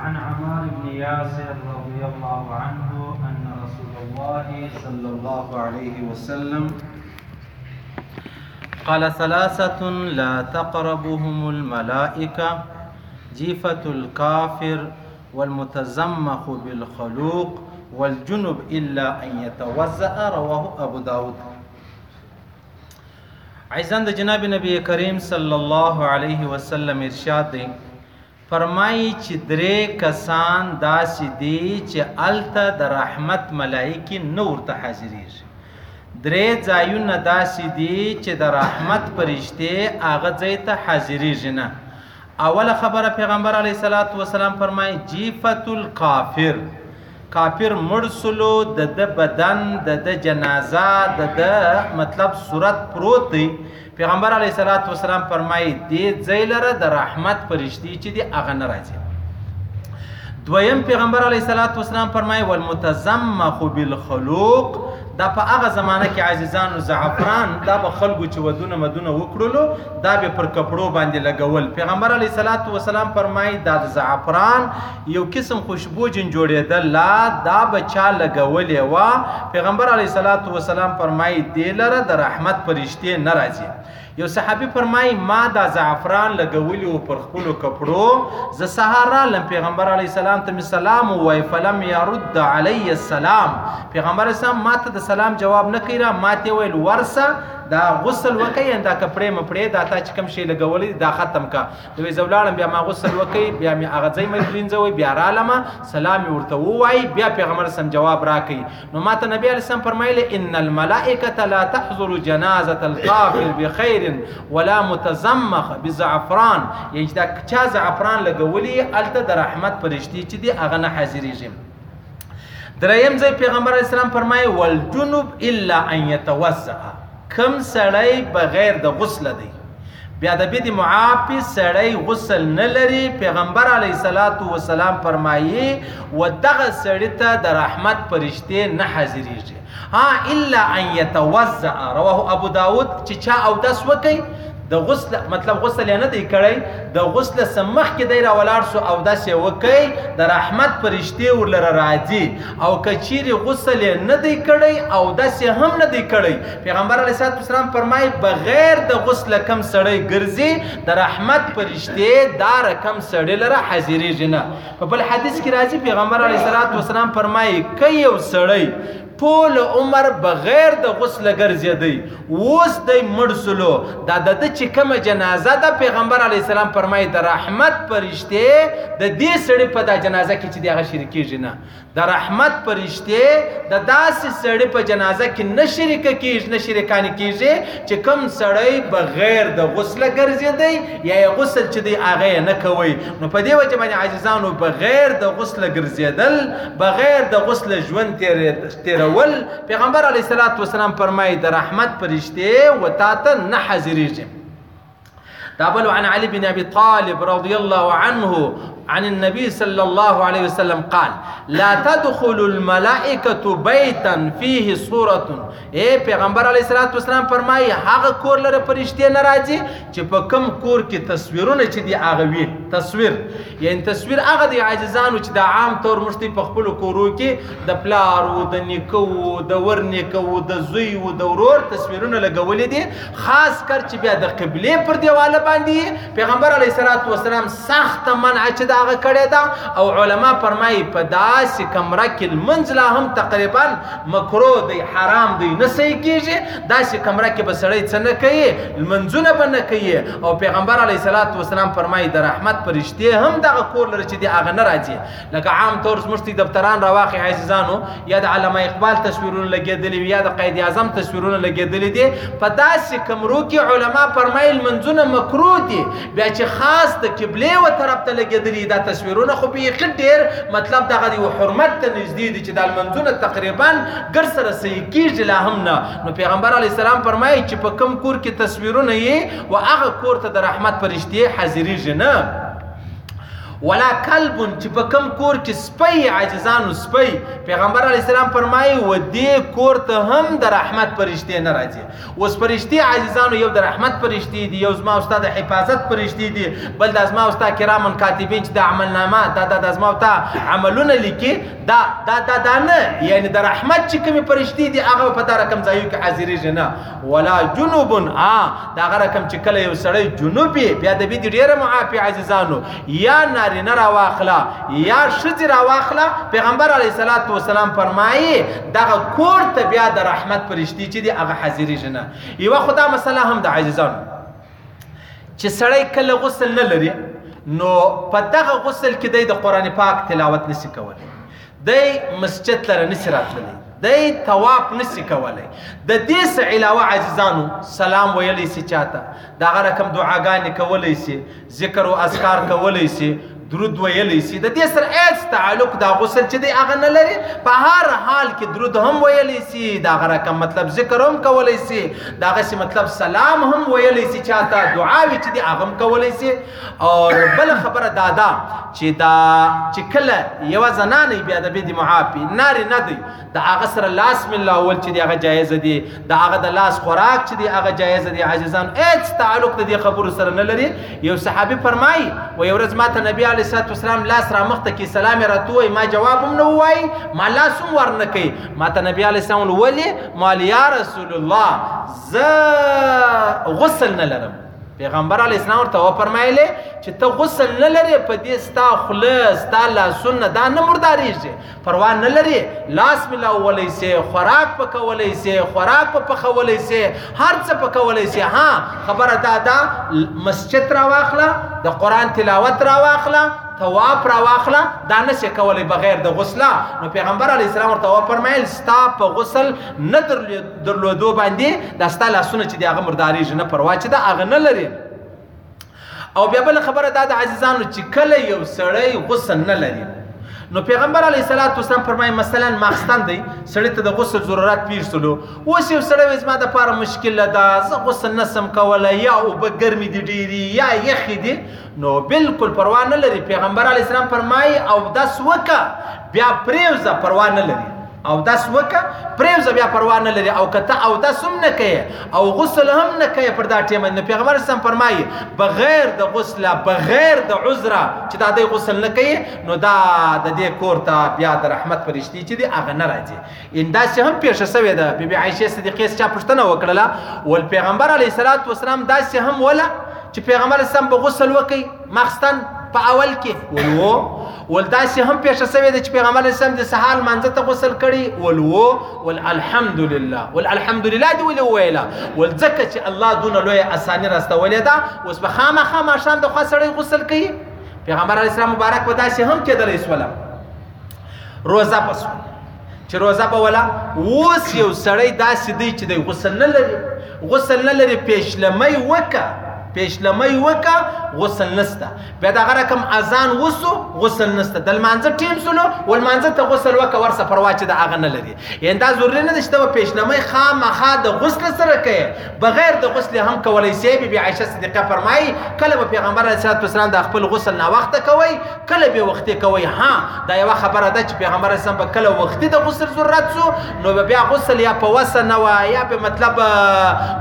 عن عمار بن ياسر رضي الله عنه أن رسول الله صلى الله عليه وسلم قال ثلاثة لا تقربهم الملائكة جيفة الكافر والمتزمخ بالخلوق والجنب إلا أن يتوزأ رواه أبو داود عزن د جناب نبی کریم صلی الله علیه وسلم ارشاد دی فرمایي چې درې کسان داسې دي چې الته د رحمت ملایکی نه ورته حاضرېږي درې ځایونه داسې دي چې د رحمت پرشته هغه ځای ته حاضرېږي نه اوله خبره پیغمبر علیه الصلاة والسلام فرمایي جیفة الکافر کافر مړ سلو د د بدن د د جنازه د د مطلب صورت پروت دی پیغمبر علیه الصلاة والسلام فرمایي دې ځای لره د رحمت فرشتي چې دی هغه نه راځي دویم پیغمبر علیه الصلاة والسلام فرمایي والمتزمخ بالخلوق دا په هغه زمانه کې عزیزانو زعفران دا به خلکو چې ودونه مدونه وکړلو دا به پر کپړو باندې لګول پیغمبر علی صلوات و سلام فرمایي دا د زعفران یو قسم خوشبو جن جوړېدل لا دا بچا لګولې وا پیغمبر علی صلوات و سلام فرمایي دې لره د رحمت پرشته ناراضي یو صحابي فرمایي ما دا زعفران لګولي او پر خپل کپړو ز سهار لم پیغمبر علی السلام ته سلام وای فلم يرد علی السلام پیغمبر سم ما ته د سلام جواب نه کیرا ما ته ویل ورسه دا غسل وکي دا کپړې مپړې دا تا چې کوم شی لګولې دا ختم کا دوی زولالم بیا ما غسل وکي بیا می اغه ځای مې پرینځوي بیا رالم سلام ورته وای بیا پیغمبر سم جواب راکې نو ماته نبی علی السلام فرمایلی ان الملائکه لا تحضر جنازه الكافر بخير ولا متزمخ بزعفران یی دا چا زعفران لګولی الته د رحمت پرشتي چې دی هغه نه حاضرېږي دریم ځای پیغمبر اسلام فرمایي والجنوب الا ان يتوزع کوم سړی بغیر د غسل دی بیا د بيد معافي سړی غسل نه لري پیغمبر علی صلوات و سلام فرمایي و دغه سړی ته د رحمت پرشته نه حاضرېږي ها الا ان يتوزع رواه ابو داود چې چا او داس وکي د غسل مطلب غسل نه دی کړی د غسل سمخ کې دی را ولاړ سو او داسې وکي د رحمت پرشته ورلره راځي او کچیر غسل نه دی کړی او داسې هم نه دی کړی پیغمبر علیه الصلاه والسلام فرمای بغیر د غسل کم سړی ګرځي د رحمت پرشته دا رقم سړی لره حاضرېږي نه په بل حدیث کې راځي پیغمبر علیه الصلاه والسلام فرمای کای یو سړی ټول عمر بغیر د غسل ګرځي دی اوس د مړ سلو دا د د چې کومه جنازه ده پیغمبر علی السلام فرمایي د رحمت پرشته د دې سړي په دا جنازه کې چې دغه شریکېږي نه د رحمت پرشته د داسې سړي په جنازه کې نه شریک کېږي نه شریکان کېږي چې کم سړی بغیر د غسل ګرځېدی یا غسل چې دی هغه نه کوي نو په دې وجه باندې عزیزانو بغیر د غسل ګرځېدل بغیر د غسل ژوند تیرېدل تیرول پیغمبر علی صلوات و سلام فرمای د رحمت پرشته و تا ته نه حاضرېږي دا بل عن علي بن ابي طالب رضي الله عنه عن النبي صلى الله عليه وسلم قال لا تدخل الملائكه بيتا فيه صوره اے پیغمبر علیه الصلاۃ والسلام فرمایي هغه کور لره فرشته ناراضي چې په کم کور کې تصویرونه چې دی هغه وي تصویر یعنی تصویر هغه د عاجزانو چې د عام طور مشتي په خپل کورو کې د پلار او د نیکو د ور نیکو د زوی او د ورور تصویرونه لګولې دي خاص کر چې بیا د قبله پر دیواله باندې پیغمبر علی صلوات و سلام سخت منع چې دا هغه کړی دا او علما فرمایي په داسې کمره کې منځ لا هم تقریبا مکروه دی حرام دی نه صحیح کیږي داسې کمره کې به سړی څه نه کوي لمنځونه به نه کوي او پیغمبر علیه الصلاۃ والسلام فرمایي د رحمت پرشتي هم دغه کور لري چې د هغه نه راځي لکه عام طور زموږ تی دفتران راواخې عزیزانو یا د علامه اقبال تصویرونه لګېدلي وي یا د قید اعظم تصویرونه لګېدلي دي په داسې کمرو کې علما فرمایي لمنځونه مکروه دي بیا چې خاص د قبله و طرف ته لګیدلی دا تصویرونه خو به یې ډیر مطلب دغه دی حرمت ته نږدې دي چې د منځونه تقریبا ګر سره صحیح کیږي لا هم نه نو پیغمبر علی السلام فرمایي چې په کم کور کې تصویرونه یې و هغه کور ته د رحمت پرشتي حاضرېږي نه ولا کلب چې په کم کور کې سپي عاجزانو سپي پیغمبر علی السلام فرمایي و دې کور ته هم د رحمت پرشته نه راځي اوس فرشتي عزیزانو یو د رحمت فرشتي دي یو زما استاد حفاظت فرشتي دي بل د زما استاد کرامن کاتبین چې د عمل نامه دا د زما تا عملونه لیکي دا دا دا دا نه یعنی د رحمت چې کوم فرشتي دي هغه په دا رقم ځایو کې حاضرې جنا ولا جنوبن ا دا هغه رقم چې کله یو سړی جنوبي بیا د دې ډیره معافي عزیزانو یا نارینه را واخلا یا شذ را واخلا پیغمبر علی صلوات و سلام فرمایي دغه کور ته بیا د رحمت پرشتي چې دی هغه حاضرې جنا یو خدا مسله هم د عزیزان چې سړی کله غسل نه لري نو په دغه غسل کې د قران پاک تلاوت نسی کولی دی مسجد ته رنسی راتللی دی طواف نسی کولی د دې سه علاوه عزیزانو سلام ویلی سی چاته دا غره کم دعاګانې کولی سی ذکر او اذکار کولی سی درود ویلی سی د دې سره هیڅ تعلق دا غسل چې دی هغه نه لري په هر حال کې درود هم ویلی سی دا غره کم مطلب ذکر هم کولی سی دا غسی مطلب سلام هم ویلی سی چاته دعاوی چې دی هغه هم کولی سی اور بل خبره دادا چې دا چې کله یو زنانه بیا د بيد معافي ناری نه دی دا هغه سره لاس من الله ول چې هغه جایز دی دا هغه د لاس خوراک چې دی هغه جایز دی عزیزان هیڅ تعلق د دې خبرو سره نه لري یو صحابي فرمایي و یو ورځ ماته نبی علی صلوات والسلام لاس را مخته کې سلام راتوي ما جواب هم نه وای ما لاس هم ورنه کوي ماته نبی علی السلام ولې مال یا رسول الله ز غسل نه لرم پیغمبر علی اسلام ورته و فرمایل چې ته غسل نه لرې په دې ستا خوله ستا لاسونه دا نه مردارېږي پروا نه لرې لاس ملاولی سي خوراک پکولی سي خوراک په پخولی سي هر څه پکولی سي ها خبره دا دا مسجد را واخله د قران تلاوت را واخله تواب را واخله دا نشي کولی بغیر د غسله نو پیغمبر علی اسلام ورته و فرمایل ستا په غسل نه درلود درلودو باندې دا ستا لاسونه چې دی هغه مردارېږي نه پروا چې دا هغه نه لري او بیا بل خبره دا د عزیزانو چې کله یو سړی غسل نه لري نو پیغمبر علی صلوات و سلام فرمایي مثلا ماخستان دی سړی ته د غسل ضرورت پیر سلو اوس یو سړی وځ ما د پاره مشکل ده زه غسل نسم کولای یا او به ګرمي دی ډیری یا یخ دی نو بالکل پروا نه لري پیغمبر علی السلام فرمایي او داس وکا بیا پریوزه پروا نه لري او داس وکا پریوزه بیا پروا نه لري او کته او داس هم نه کوي او غسل هم نه کوي پر دا ټیم نه پیغمبر سم فرمایي بغیر د غسل بغیر د عذر چې دا د غسل نه کوي نو دا د دې کور ته بیا د رحمت فرشتي چې دی اغه نه راځي ان داسې هم پیښه سوې ده بی بی عائشه صدیقه چا پښتنه وکړله ول پیغمبر علی صلوات و سلام داسې هم ولا چې پیغمبر سم په غسل وکي مخستن په اول کې ولو ول داسې هم پیښه سوې ده چې پیغمبر سم د سهار منځ ته غسل کړي ولو ول الحمدلله ول الحمدلله دی ولو ویلا ول ځکه چې الله دونه لوی اساني راستولې ده اوس به خامخا ما شام د خاصړې غسل کوي پیغمبر علی السلام مبارک وداسې هم کېدلې سولم روزه پس چې روزه به ولا اوس یو سړی داسې دی چې دی غسل نه لري غسل نه لري پیشلمۍ وکه پیشلمۍ وکه غسل نسته بیا دغه رقم اذان وسو غسل نسته د لمانځه ټیم سولو ولمانځه ته غسل وکه ورسه پروا چې د هغه نه لري یعنی دا ضروري نه ده چې ته پیشلمۍ خامخا د غسل سره کوي بغیر د غسل هم کولای شي بي بي عائشه صدیقه فرمایي کله به پیغمبر علیه السلام د خپل غسل نه وخت کوي کله به وختي کوي ها دا یو خبره ده چې پیغمبر اسلام به کله وختي د غسل ضرورت سو نو به بیا غسل یا په وسه نه وای یا به مطلب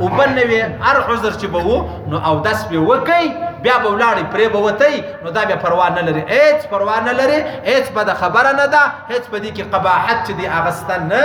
او بنوي هر عذر چې به وو نو او داس به وکي بیا به ولاړې پرې به وتی نو دا بیا پروا نه لري هیڅ پروا نه لري هیڅ به د خبره نه ده هیڅ به دې کې قباحت چې دی هغه ستنه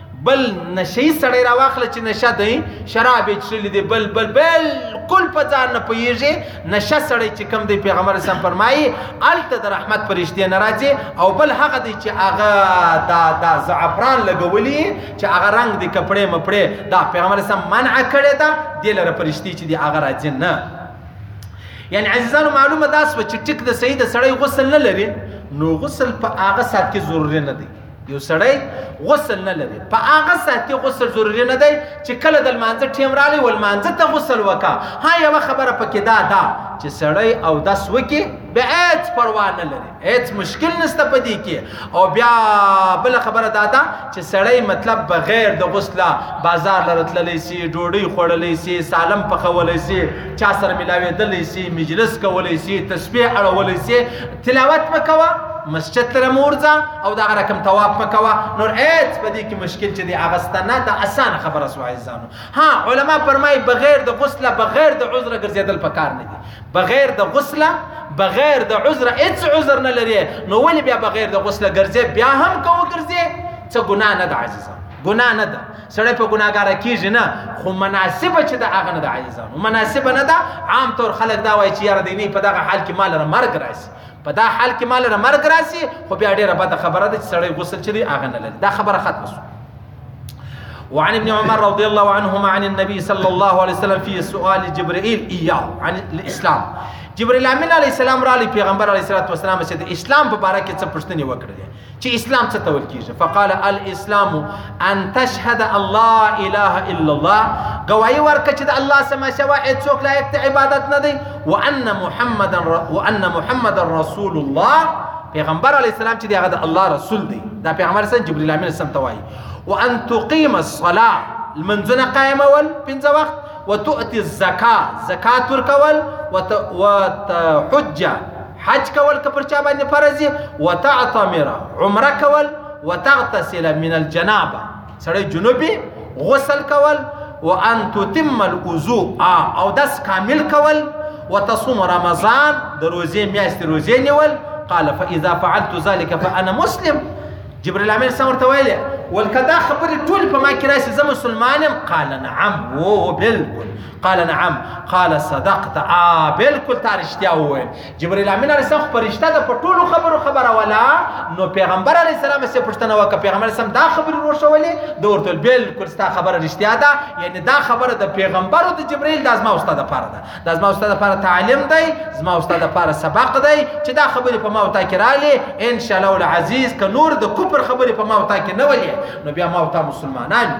بل نشي سړی را واخله چې نشه دی شراب یې څښلي دی بل بل بالکل په ځان نه پوهېږي نشه سړی چې کم دی پیغمبر اسلام فرمایي هلته د رحمت پرشتې نه راځي او بل هغه دی چې هغه دا دا زعفران لګولي چې هغه رنګ دی کپړې مپړې دا پیغمبر اسلام منع کړې ده دې لره پرشتې چې دی هغه راځي نه یعنی عزیزانو معلومه دا سوه چې ټیک د سید سړی غسل نه لري نو غسل په هغه سات کې ضروري نه دی یو سړی غسل نه لري په هغه ساعت کې غسل ضروری نه دی چې کله د لمانځه ټیم رالی ول مانځه ته غسل وکا ها یو خبره پکې دا ده چې سړی او داس وکي به هیڅ پروا نه لري هیڅ مشکل نشته په دې کې او بیا بل خبره دا ده چې سړی مطلب بغیر د غسله بازار لرتللی سي ډوډۍ خوړلې سي سالم پخولې سي چا سره ملاوي دلې سي مجلس کولې سي تسبیح اړولې سي تلاوت مکوا مسجد تر مورځه او دا رقم طواف مکوا نور اېڅ په دې کې مشکل چې دی اغستنه دا اسان خبره سو عزیزانو ها علما فرمای بغیر د غسل بغیر د عذر ګرځیدل پکار نه دي بغیر د غسل بغیر د عذر هیڅ عذر نه لري نو ولې بیا بغیر د غسل ګرځي بیا هم کو ګرځي څه ګناه نه ده عزیزانو ګناه نه ده سړی په ګناګار کیږي نه خو مناسب چې د هغه نه د عاجزانو مناسب نه ده عام طور خلک دا وایي چې یار دی نه په دغه حال کې مال را مرګ راسي په دا حال کې مال را مرګ راسي خو بیا ډیره بده خبره ده چې سړی غسل چي هغه نه لري دا خبره ختمه شو وعن ابن عمر رضي الله عنهما عن النبي صلى الله عليه وسلم في سؤال جبرائيل إياه عن الإسلام جبرائيل أمين عليه السلام رالي پیغمبر عليه الصلاة والسلام چې د اسلام په اړه کې څه پوښتنې وکړې چې اسلام څه ته ویل کیږي فقال الاسلام ان تشهد الله اله الا الله گواہی ورکړه چې د الله سما سوا هیڅ څوک لایق ته عبادت نه دی وان محمد وان محمد رسول الله پیغمبر علی السلام چې هغه د الله رسول دی دا پیغمبر سره جبرئیل امین سم توای وان تقیم الصلاه المنزنه قائمه ول پنځه وخت وتؤتي الزکاه زکات ورکول وتحج حج کول که پر چا باندې فرض وي وتعتمر عمره کول وتغتسل من الجنابه سړی جنوبي غسل کول وان تتم الوضوء او داس کامل کول وتصوم رمضان د روزې میاشت روزې نیول قال فاذا فعلت ذلك فانا مسلم جبريل امين سمر تويلي والكدا خبري طول فما كراسي زي مسلمان قال نعم وو بالكل قال نعم قال صدقت آ بالکل تا رښتیا وویل جبرئیل امین علیه السلام خو رښتیا د پټولو خبرو خبره ولا نو پیغمبر علیه السلام سه پښتنه وکړه پیغمبر سم دا خبرې وروښولې د ورته بالکل ستا خبره رښتیا ده یعنی دا خبره د پیغمبر او د جبرئیل د ازما استاد لپاره ده د ازما استاد لپاره تعلیم دی زما استاد لپاره سبق دی چې دا خبرې په ما او تا کې رااله ان شاء الله العزیز ک نور د کوپر خبرې په ما او تا کې نه ولې نو بیا ما او تا مسلمانان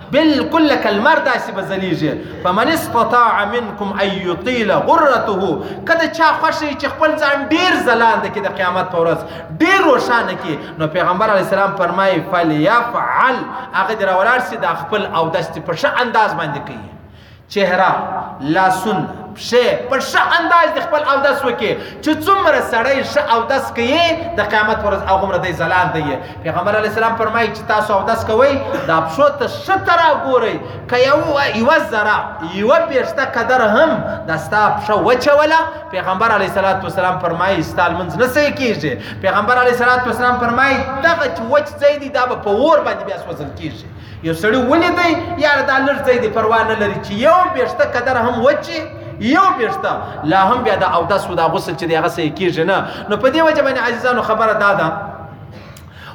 بالکل لکه لمر داسې به ځلیږي فمن استطاع منکم ان یطیل غرته که د چا خوښ وي چې خپل ځان ډېر ځلانده کړي د قیامت په ورځ ډېر روښانه کړي نو پیغمبر علیه السلام فرمایي فلیفعل هغه دې راولاړ سي دا خپل اودس دې په ښه انداز باندې کوي چهره لاسونه پښې په ښه انداز د خپل اودس وکړي چې څومره سړی ښه اودس کوي د قیامت پر ورځ هغومره دی ځلان دی پیغمبر علیه السلام فرمایي چې تاسو اودس کوئ دا پښو ته ښه ته راګورئ که یوه ذره یوه پېښته قدر هم دا ستا پښه وچوله پیغمبر علیه الصلات والسلام فرمایي ستا لمونځ نه صحیح کېږي پیغمبر علیه الصلات والسلام فرمایي دغه چې وچ ځای دی دا به په اور باندې بیا سوځل کېږي یو سړی ولیدی یار دا لږ ځای دی پروا نه لري چې یو بیشته قدر هم وچی یو بیشته لا هم بیا د اودس و د غسل چې دی هغه سې کیږي نه نو په دې وجه باندې عزیزانو خبره دا ده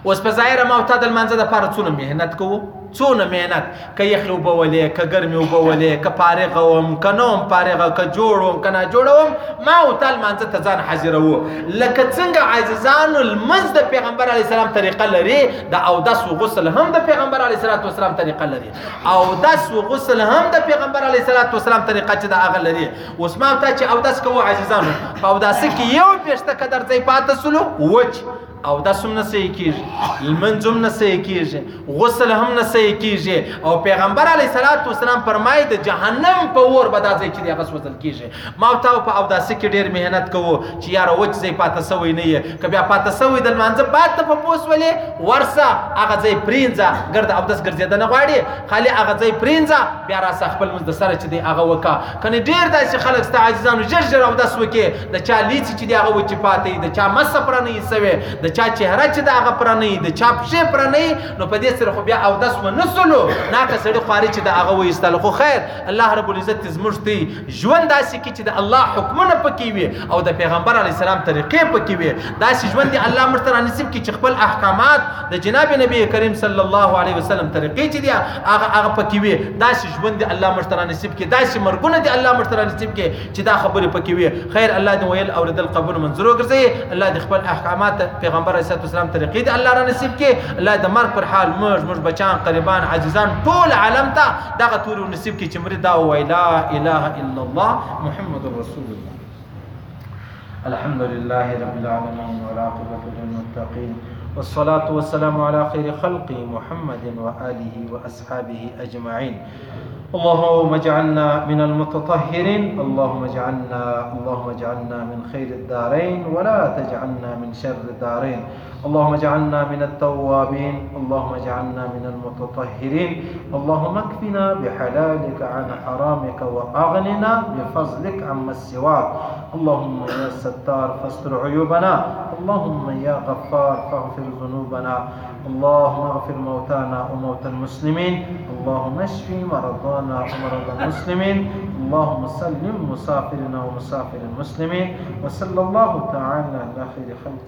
اوس په ظاهر ما ته د منځ د لپاره څونه مهنت کوو څونه مهنت که یخل وبولې که ګرمي وبولې که فارغ وم که نوم فارغ که جوړوم که نه جوړوم ما او تل منځ ته ځان حاضرو لکه څنګه عزیزان المز د پیغمبر علی السلام طریقه لري د اودس او غسل هم د پیغمبر علی صلوات والسلام طریقه لري اودس او غسل هم د پیغمبر علی صلوات والسلام طریقه چې د هغه لري اوس ما ته چې اودس کوو عزیزانو په اودس کې یو پښته قدر ځای پاتې سلو وچ او د سم نه صحیح کیږي لمنځم نه صحیح کیږي غسل هم نه صحیح کیږي او پیغمبر علی صلوات و سلام فرمایي د جهنم په اور به دا ځای چې هغه سوځل کیږي ما او تاو په اوداسه کې ډېر محنت کوو چې یاره وچ ځای پاته سوی نه یې که بیا پاته سوی د لمانځه بعد ته په پوه سولې ورسه هغه ځای پرینځه ګرد اودس ګرځېدنه غواړي خالي هغه ځای پرینځه بیا راسه خپل لمونځ د سره چې دی هغه وکړه کنې ډېر داسې خلک ستا عزیزانو ژر ژر اودس وکړي د چا لیڅي چې دی هغه وچې پاتې د چا مسه پرانه یې سوې د چا چهره چې د هغه پرانه یې د چا پښې پرانه یې نو په دې سره خو بیا اودس ونه سولو ناکه سړي خواري چې د هغه وایستل خو خیر الله رب العزت زموږ دی ژوند داسې کې چې د الله حکمونه پکې وي او د پیغمبر علی السلام طریقې پکې وي داسې ژوند دی الله موږ ته نصیب کړي چې خپل احکامات د جناب نبی کریم صلی الله علیه وسلم طریقې چې دی هغه هغه پکې وي داسې ژوند دی الله موږ ته نصیب کړي داسې مرګونه دی الله موږ ته نصیب کړي چې دا خبرې پکې وي خیر الله دې ویل او ردل قبول منظور وګرځي الله دې خپل احکامات پیغمبر علی السلام طریقې دی الله را نصیب کړي الله د مرګ پر حال موږ موږ بچان قربان عزیزان ټول عالم ته دغه تور نصیب کې چې مری دا وای لا اله الا الله محمد رسول الله الحمد لله رب العالمين والعاقبة للمتقين والصلاة والسلام على خير خلق محمد وآله وأصحابه أجمعين اللهم اجعلنا من المتطهرين اللهم اجعلنا اللهم اجعلنا من خير الدارين ولا تجعلنا من شر الدارين اللهم اجعلنا من التوابين اللهم اجعلنا من المتطهرين اللهم اكفنا بحلالك عن حرامك واغننا بفضلك عما سواك اللهم يا ستار فاستر عيوبنا اللهم يا غفار فاغفر ذنوبنا اللهم اغفر موتانا وموتى المسلمين اللهم اشف مرضانا ومرضى المسلمين اللهم سلم مسافرنا ومسافر المسلمين وصلى الله تعالى على خير خلقه